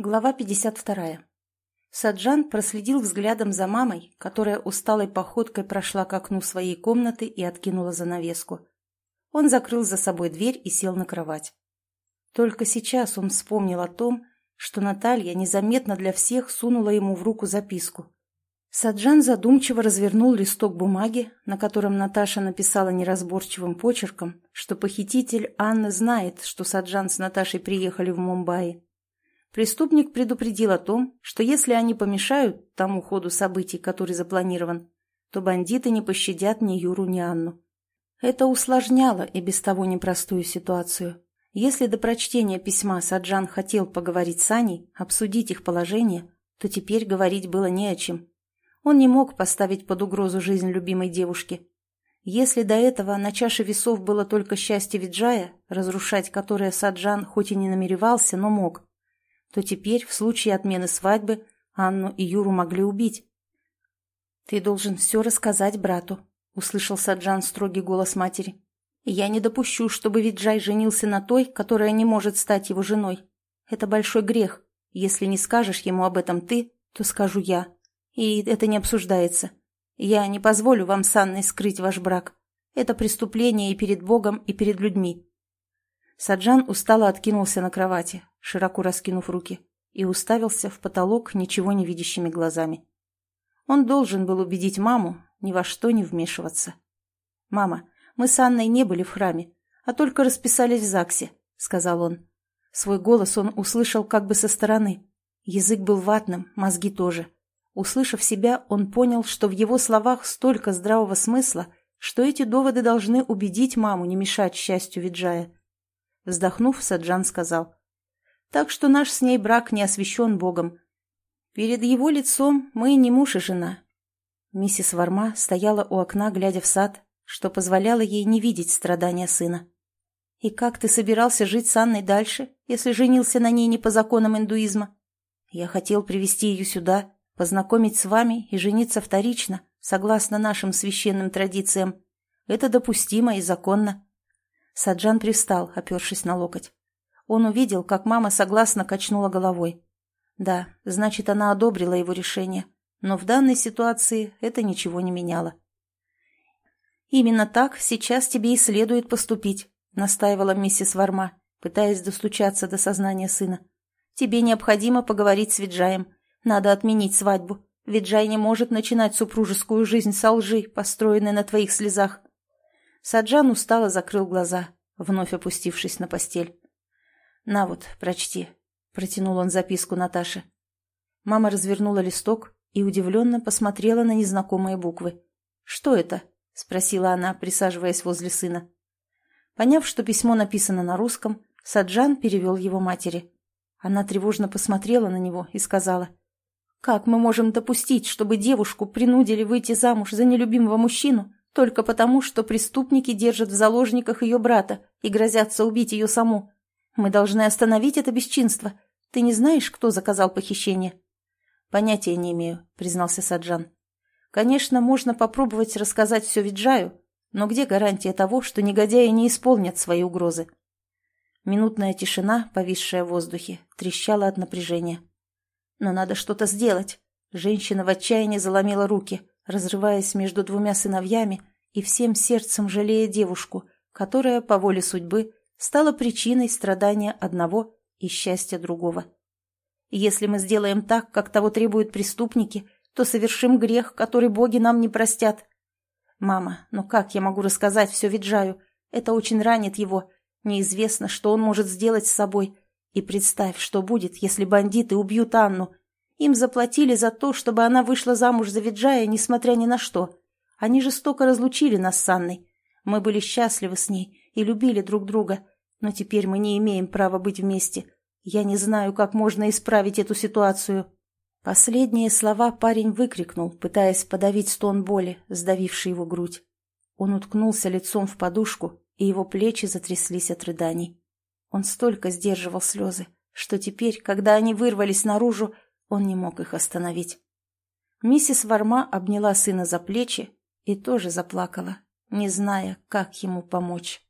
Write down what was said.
Глава 52. Саджан проследил взглядом за мамой, которая усталой походкой прошла к окну своей комнаты и откинула занавеску. Он закрыл за собой дверь и сел на кровать. Только сейчас он вспомнил о том, что Наталья незаметно для всех сунула ему в руку записку. Саджан задумчиво развернул листок бумаги, на котором Наташа написала неразборчивым почерком, что похититель Анны знает, что Саджан с Наташей приехали в Мумбаи Преступник предупредил о том, что если они помешают тому ходу событий, который запланирован, то бандиты не пощадят ни Юру, ни Анну. Это усложняло и без того непростую ситуацию. Если до прочтения письма Саджан хотел поговорить с Аней, обсудить их положение, то теперь говорить было не о чем. Он не мог поставить под угрозу жизнь любимой девушки. Если до этого на чаше весов было только счастье Виджая, разрушать которое Саджан хоть и не намеревался, но мог, то теперь, в случае отмены свадьбы, Анну и Юру могли убить. «Ты должен все рассказать брату», — услышал Саджан строгий голос матери. «Я не допущу, чтобы Виджай женился на той, которая не может стать его женой. Это большой грех. Если не скажешь ему об этом ты, то скажу я. И это не обсуждается. Я не позволю вам с Анной скрыть ваш брак. Это преступление и перед Богом, и перед людьми». Саджан устало откинулся на кровати, широко раскинув руки, и уставился в потолок ничего не видящими глазами. Он должен был убедить маму ни во что не вмешиваться. «Мама, мы с Анной не были в храме, а только расписались в ЗАГСе», — сказал он. Свой голос он услышал как бы со стороны. Язык был ватным, мозги тоже. Услышав себя, он понял, что в его словах столько здравого смысла, что эти доводы должны убедить маму не мешать счастью Виджая. Вздохнув, Саджан сказал. Так что наш с ней брак не освящен Богом. Перед его лицом мы не муж и жена. Миссис Варма стояла у окна, глядя в сад, что позволяло ей не видеть страдания сына. «И как ты собирался жить с Анной дальше, если женился на ней не по законам индуизма? Я хотел привести ее сюда, познакомить с вами и жениться вторично, согласно нашим священным традициям. Это допустимо и законно». Саджан пристал, опершись на локоть. Он увидел, как мама согласно качнула головой. Да, значит, она одобрила его решение, но в данной ситуации это ничего не меняло. «Именно так сейчас тебе и следует поступить», — настаивала миссис Варма, пытаясь достучаться до сознания сына. «Тебе необходимо поговорить с Виджаем. Надо отменить свадьбу. Виджай не может начинать супружескую жизнь со лжи, построенной на твоих слезах». Саджан устало закрыл глаза, вновь опустившись на постель. «На вот, прочти», — протянул он записку Наташе. Мама развернула листок и удивленно посмотрела на незнакомые буквы. «Что это?» — спросила она, присаживаясь возле сына. Поняв, что письмо написано на русском, Саджан перевел его матери. Она тревожно посмотрела на него и сказала, «Как мы можем допустить, чтобы девушку принудили выйти замуж за нелюбимого мужчину только потому, что преступники держат в заложниках ее брата и грозятся убить ее саму? Мы должны остановить это бесчинство. Ты не знаешь, кто заказал похищение?» «Понятия не имею», — признался Саджан. «Конечно, можно попробовать рассказать все Виджаю, но где гарантия того, что негодяи не исполнят свои угрозы?» Минутная тишина, повисшая в воздухе, трещала от напряжения. «Но надо что-то сделать!» Женщина в отчаянии заломила руки, разрываясь между двумя сыновьями и всем сердцем жалея девушку, которая, по воле судьбы, стала причиной страдания одного и счастья другого. Если мы сделаем так, как того требуют преступники, то совершим грех, который боги нам не простят. Мама, ну как я могу рассказать все Виджаю? Это очень ранит его. Неизвестно, что он может сделать с собой. И представь, что будет, если бандиты убьют Анну. Им заплатили за то, чтобы она вышла замуж за Виджая, несмотря ни на что. Они жестоко разлучили нас с Анной. Мы были счастливы с ней и любили друг друга, но теперь мы не имеем права быть вместе. Я не знаю, как можно исправить эту ситуацию». Последние слова парень выкрикнул, пытаясь подавить стон боли, сдавивший его грудь. Он уткнулся лицом в подушку, и его плечи затряслись от рыданий. Он столько сдерживал слезы, что теперь, когда они вырвались наружу, он не мог их остановить. Миссис Варма обняла сына за плечи и тоже заплакала, не зная, как ему помочь.